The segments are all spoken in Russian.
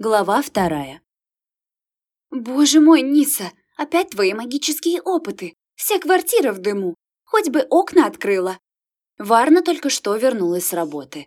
Глава вторая. «Боже мой, Ниса, опять твои магические опыты! Вся квартира в дыму! Хоть бы окна открыла!» Варна только что вернулась с работы.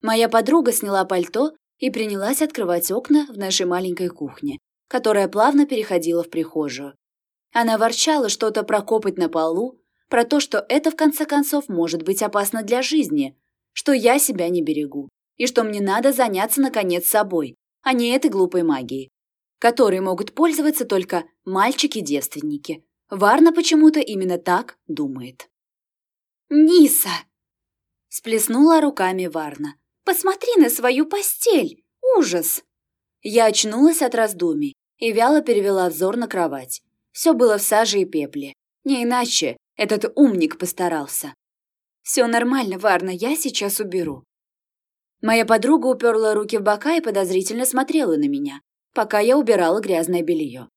Моя подруга сняла пальто и принялась открывать окна в нашей маленькой кухне, которая плавно переходила в прихожую. Она ворчала что-то про копоть на полу, про то, что это в конце концов может быть опасно для жизни, что я себя не берегу, и что мне надо заняться наконец собой, а не этой глупой магией, которой могут пользоваться только мальчики-девственники. Варна почему-то именно так думает. «Ниса!» – сплеснула руками Варна. «Посмотри на свою постель! Ужас!» Я очнулась от раздумий и вяло перевела взор на кровать. Все было в саже и пепле. Не иначе этот умник постарался. «Все нормально, Варна, я сейчас уберу. Моя подруга уперла руки в бока и подозрительно смотрела на меня, пока я убирала грязное белье.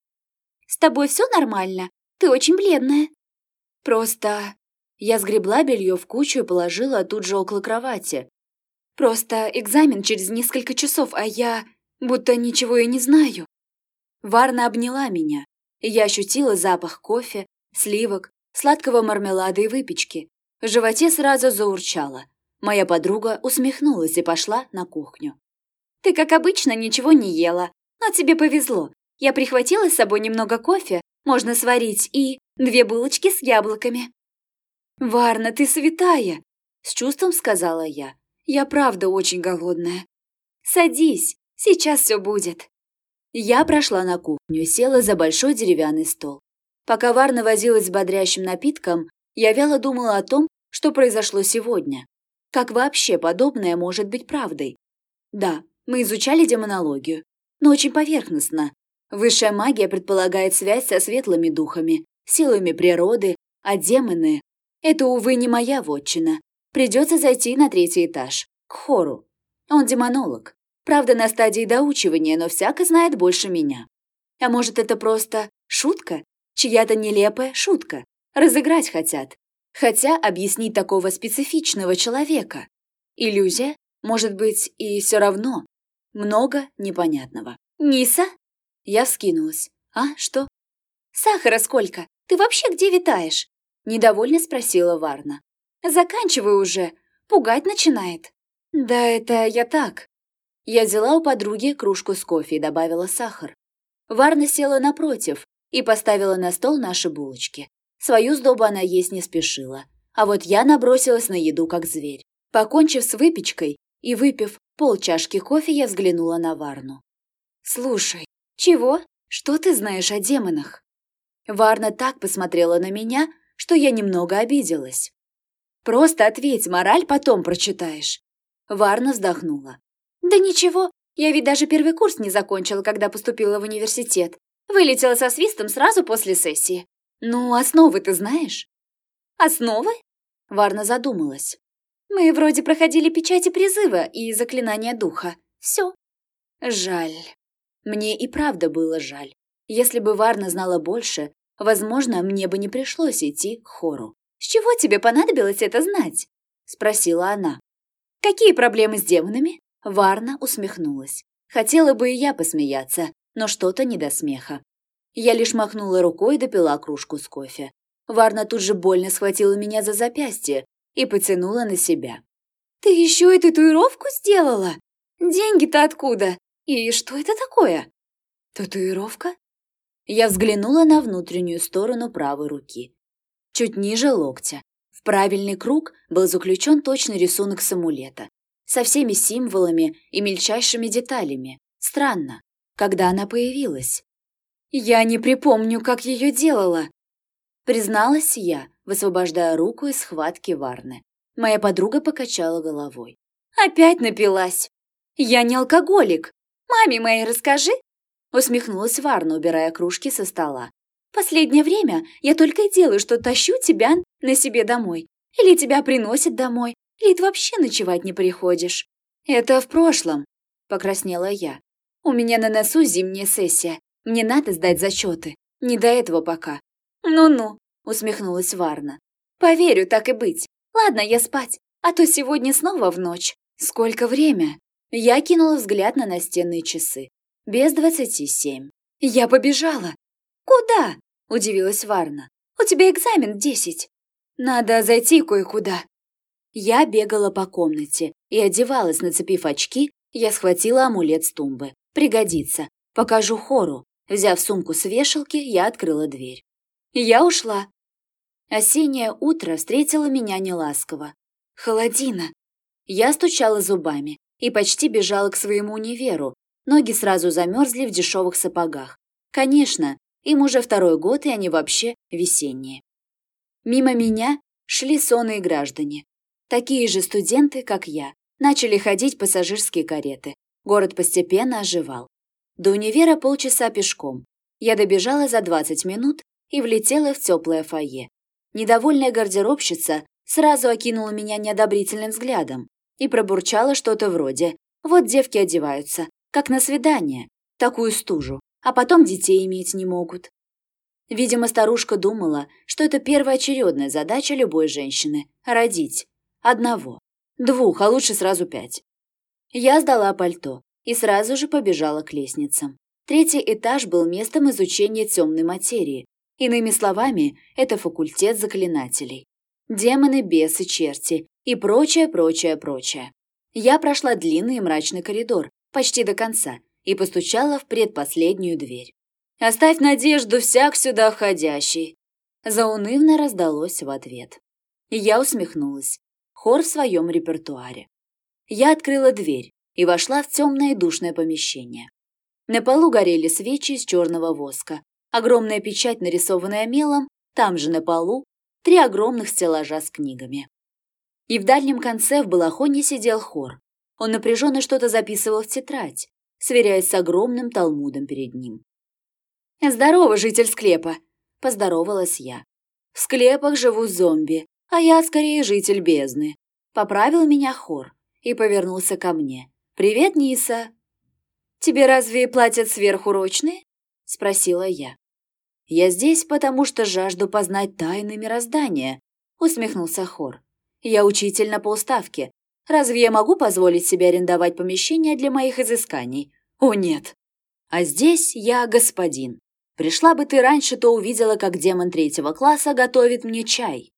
«С тобой все нормально? Ты очень бледная». «Просто...» Я сгребла белье в кучу и положила тут же около кровати. «Просто экзамен через несколько часов, а я... будто ничего и не знаю». Варна обняла меня, и я ощутила запах кофе, сливок, сладкого мармелада и выпечки. В животе сразу заурчало. Моя подруга усмехнулась и пошла на кухню. «Ты, как обычно, ничего не ела, но тебе повезло. Я прихватила с собой немного кофе, можно сварить, и две булочки с яблоками». «Варна, ты святая!» — с чувством сказала я. «Я правда очень голодная». «Садись, сейчас все будет». Я прошла на кухню села за большой деревянный стол. Пока Варна возилась с бодрящим напитком, я вяло думала о том, что произошло сегодня. Как вообще подобное может быть правдой? Да, мы изучали демонологию, но очень поверхностно. Высшая магия предполагает связь со светлыми духами, силами природы, а демоны – это, увы, не моя вотчина. Придется зайти на третий этаж, к хору. Он демонолог. Правда, на стадии доучивания, но всяко знает больше меня. А может, это просто шутка? Чья-то нелепая шутка? Разыграть хотят. Хотя объяснить такого специфичного человека. Иллюзия, может быть, и все равно. Много непонятного. «Ниса?» Я вскинулась. «А, что?» «Сахара сколько? Ты вообще где витаешь?» Недовольно спросила Варна. «Заканчивай уже. Пугать начинает». «Да это я так». Я взяла у подруги кружку с кофе и добавила сахар. Варна села напротив и поставила на стол наши булочки. Свою сдобу она есть не спешила. А вот я набросилась на еду, как зверь. Покончив с выпечкой и выпив полчашки кофе, я взглянула на Варну. «Слушай, чего? Что ты знаешь о демонах?» Варна так посмотрела на меня, что я немного обиделась. «Просто ответь, мораль потом прочитаешь». Варна вздохнула. «Да ничего, я ведь даже первый курс не закончила, когда поступила в университет. Вылетела со свистом сразу после сессии. «Ну, основы ты знаешь?» «Основы?» Варна задумалась. «Мы вроде проходили печати призыва и заклинания духа. Все». «Жаль. Мне и правда было жаль. Если бы Варна знала больше, возможно, мне бы не пришлось идти к хору. «С чего тебе понадобилось это знать?» — спросила она. «Какие проблемы с демонами?» Варна усмехнулась. Хотела бы и я посмеяться, но что-то не до смеха. Я лишь махнула рукой и допила кружку с кофе. Варна тут же больно схватила меня за запястье и потянула на себя. «Ты еще и татуировку сделала? Деньги-то откуда? И что это такое?» «Татуировка?» Я взглянула на внутреннюю сторону правой руки. Чуть ниже локтя. В правильный круг был заключен точный рисунок самулета. Со всеми символами и мельчайшими деталями. Странно, когда она появилась. «Я не припомню, как ее делала», — призналась я, высвобождая руку из схватки Варны. Моя подруга покачала головой. «Опять напилась! Я не алкоголик! Маме моей расскажи!» Усмехнулась Варна, убирая кружки со стола. «Последнее время я только и делаю, что тащу тебя на себе домой. Или тебя приносят домой, или ты вообще ночевать не приходишь». «Это в прошлом», — покраснела я. «У меня на носу зимняя сессия, мне надо сдать зачеты. Не до этого пока. Ну-ну, усмехнулась Варна. Поверю, так и быть. Ладно, я спать, а то сегодня снова в ночь. Сколько время? Я кинула взгляд на настенные часы. Без двадцати семь. Я побежала. Куда? Удивилась Варна. У тебя экзамен десять. Надо зайти кое-куда. Я бегала по комнате и одевалась, нацепив очки, я схватила амулет с тумбы. Пригодится. Покажу хору. Взяв сумку с вешалки, я открыла дверь. Я ушла. Осеннее утро встретило меня неласково. Холодина. Я стучала зубами и почти бежала к своему универу. Ноги сразу замерзли в дешевых сапогах. Конечно, им уже второй год, и они вообще весенние. Мимо меня шли сонные граждане. Такие же студенты, как я, начали ходить пассажирские кареты. Город постепенно оживал. До универа полчаса пешком. Я добежала за 20 минут и влетела в теплое фойе. Недовольная гардеробщица сразу окинула меня неодобрительным взглядом и пробурчала что-то вроде «Вот девки одеваются, как на свидание, такую стужу, а потом детей иметь не могут». Видимо, старушка думала, что это первоочередная задача любой женщины – родить. Одного. Двух, а лучше сразу пять. Я сдала пальто и сразу же побежала к лестницам. Третий этаж был местом изучения темной материи. Иными словами, это факультет заклинателей. Демоны, бесы, черти и прочее, прочее, прочее. Я прошла длинный и мрачный коридор, почти до конца, и постучала в предпоследнюю дверь. «Оставь надежду всяк сюда входящий!» Заунывно раздалось в ответ. Я усмехнулась хор в своем репертуаре. Я открыла дверь и вошла в темное и душное помещение. На полу горели свечи из черного воска. Огромная печать, нарисованная мелом, там же на полу три огромных стеллажа с книгами. И в дальнем конце в балахоне сидел хор. Он напряженно что-то записывал в тетрадь, сверяясь с огромным талмудом перед ним. «Здорово, житель склепа!» – поздоровалась я. «В склепах живут зомби, а я скорее житель бездны. Поправил меня хор и повернулся ко мне. «Привет, Ниса!» «Тебе разве платят сверхурочные?» — спросила я. «Я здесь, потому что жажду познать тайны мироздания», — усмехнулся хор. «Я учитель на полставки. Разве я могу позволить себе арендовать помещение для моих изысканий? О, нет! А здесь я господин. Пришла бы ты раньше, то увидела, как демон третьего класса готовит мне чай.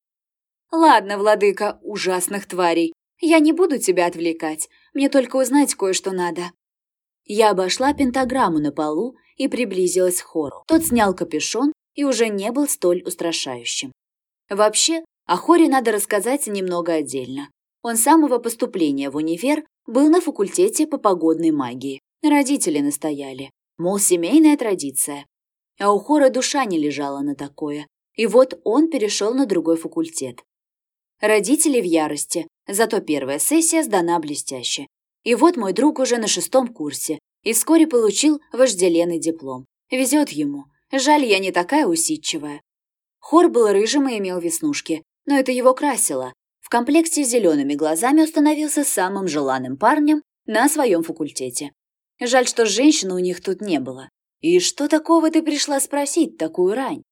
«Ладно, владыка ужасных тварей, я не буду тебя отвлекать, мне только узнать кое-что надо». Я обошла пентаграмму на полу и приблизилась к хору. Тот снял капюшон и уже не был столь устрашающим. Вообще, о хоре надо рассказать немного отдельно. Он с самого поступления в универ был на факультете по погодной магии. Родители настояли, мол, семейная традиция. А у хора душа не лежала на такое. И вот он перешел на другой факультет. Родители в ярости, зато первая сессия сдана блестяще. И вот мой друг уже на шестом курсе и вскоре получил вожделенный диплом. Везет ему. Жаль, я не такая усидчивая. Хор был рыжим и имел веснушки, но это его красило. В комплекте с зелеными глазами установился самым желанным парнем на своем факультете. Жаль, что женщины у них тут не было. И что такого ты пришла спросить такую рань?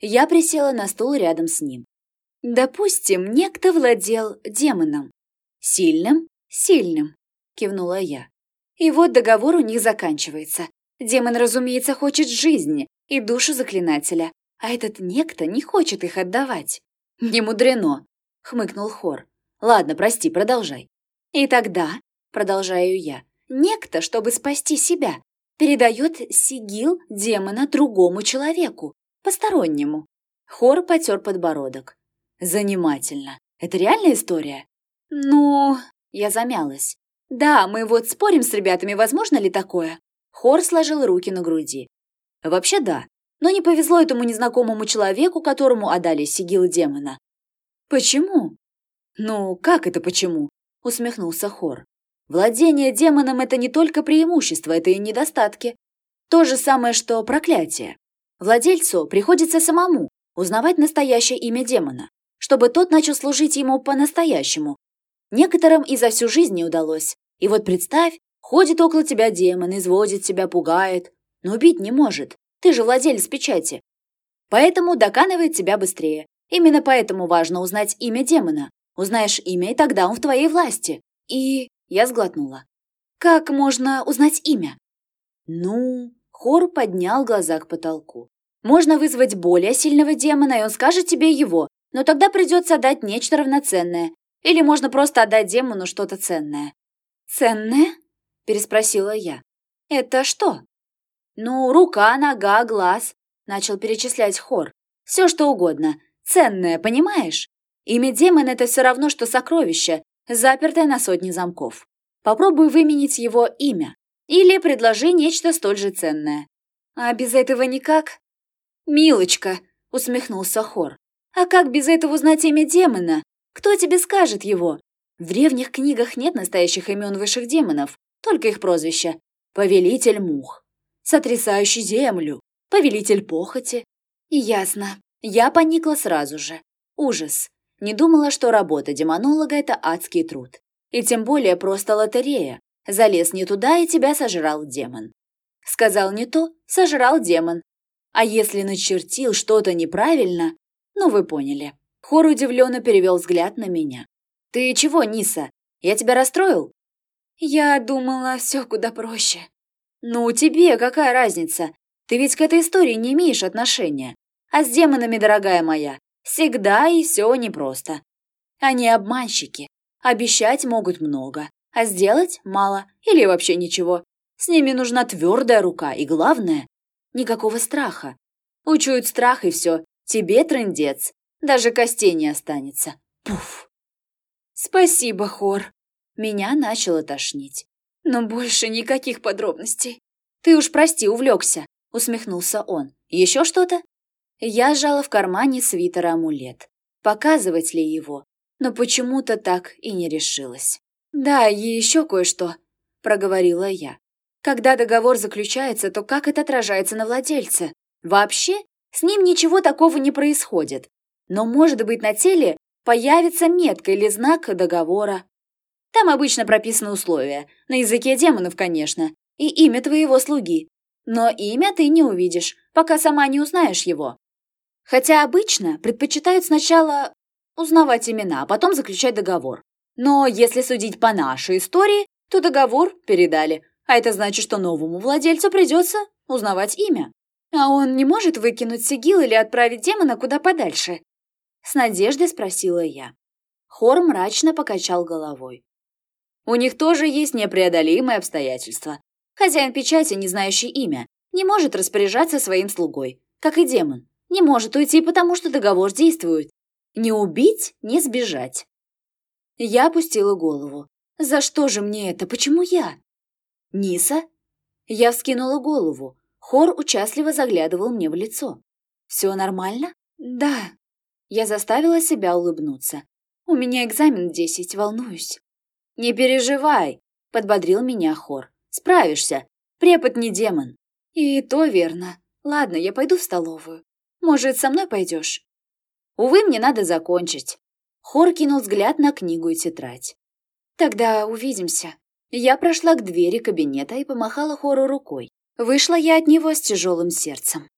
Я присела на стул рядом с ним. Допустим, некто владел демоном. Сильным? Сильным, кивнула я. И вот договор у них заканчивается. Демон, разумеется, хочет жизни и душу заклинателя, а этот некто не хочет их отдавать. Не мудрено, хмыкнул Хор. Ладно, прости, продолжай. И тогда, продолжаю я, некто, чтобы спасти себя, передает сигил демона другому человеку, постороннему. Хор потер подбородок. Занимательно. Это реальная история? Ну, я замялась. Да, мы вот спорим с ребятами, возможно ли такое? Хор сложил руки на груди. Вообще да, но не повезло этому незнакомому человеку, которому отдали сигилы демона. Почему? Ну, как это почему? Усмехнулся Хор. Владение демоном – это не только преимущество, это и недостатки. То же самое, что проклятие. Владельцу приходится самому узнавать настоящее имя демона чтобы тот начал служить ему по-настоящему. Некоторым и за всю жизнь не удалось. И вот представь, ходит около тебя демон, изводит тебя, пугает, но убить не может. Ты же владелец печати. Поэтому доканывает тебя быстрее. Именно поэтому важно узнать имя демона. Узнаешь имя, и тогда он в твоей власти. И... Я сглотнула. Как можно узнать имя? Ну, Хор поднял глаза к потолку. Можно вызвать более сильного демона, и он скажет тебе его, но тогда придется отдать нечто равноценное. Или можно просто отдать демону что-то ценное. «Ценное?» – переспросила я. «Это что?» «Ну, рука, нога, глаз», – начал перечислять хор. «Все что угодно. Ценное, понимаешь? Имя демона – это все равно, что сокровище, запертое на сотни замков. Попробуй выменить его имя. Или предложи нечто столь же ценное. А без этого никак? «Милочка», — усмехнулся Хор. «А как без этого узнать имя демона? Кто тебе скажет его? В древних книгах нет настоящих имен высших демонов, только их прозвища. Повелитель мух, сотрясающий землю, повелитель похоти. И ясно, я поникла сразу же. Ужас. Не думала, что работа демонолога – это адский труд. И тем более просто лотерея. Залез не туда, и тебя сожрал демон. Сказал не то, сожрал демон. А если начертил что-то неправильно, ну вы поняли. Хор удивленно перевел взгляд на меня. «Ты чего, Ниса? Я тебя расстроил?» «Я думала, все куда проще». «Ну, тебе какая разница? Ты ведь к этой истории не имеешь отношения. А с демонами, дорогая моя, всегда и все непросто. Они обманщики. Обещать могут много, а сделать мало или вообще ничего. С ними нужна твердая рука и, главное, никакого страха. Учуют страх и все. Тебе трындец. Даже костей не останется. Пуф. Спасибо, Хор. Меня начало тошнить. Но больше никаких подробностей. Ты уж прости, увлекся, усмехнулся он. Еще что-то? Я сжала в кармане свитера амулет. Показывать ли его? Но почему-то так и не решилась. «Да, и еще кое-что», — проговорила я. «Когда договор заключается, то как это отражается на владельце? Вообще, с ним ничего такого не происходит. Но, может быть, на теле появится метка или знак договора. Там обычно прописаны условия, на языке демонов, конечно, и имя твоего слуги. Но имя ты не увидишь, пока сама не узнаешь его. Хотя обычно предпочитают сначала узнавать имена, а потом заключать договор. Но если судить по нашей истории, то договор передали, а это значит, что новому владельцу придется узнавать имя. А он не может выкинуть сигил или отправить демона куда подальше? С надеждой спросила я. Хор мрачно покачал головой. У них тоже есть непреодолимые обстоятельства. Хозяин печати, не знающий имя, не может распоряжаться своим слугой, как и демон. Не может уйти, потому что договор действует. Не убить, не сбежать. Я опустила голову. «За что же мне это? Почему я?» «Ниса?» Я вскинула голову. Хор участливо заглядывал мне в лицо. «Все нормально?» «Да». Я заставила себя улыбнуться. «У меня экзамен десять, волнуюсь». «Не переживай», — подбодрил меня Хор. «Справишься. Препод не демон». «И то верно. Ладно, я пойду в столовую. Может, со мной пойдешь?» «Увы, мне надо закончить». Хор кинул взгляд на книгу и тетрадь. «Тогда увидимся». Я прошла к двери кабинета и помахала Хору рукой. Вышла я от него с тяжелым сердцем.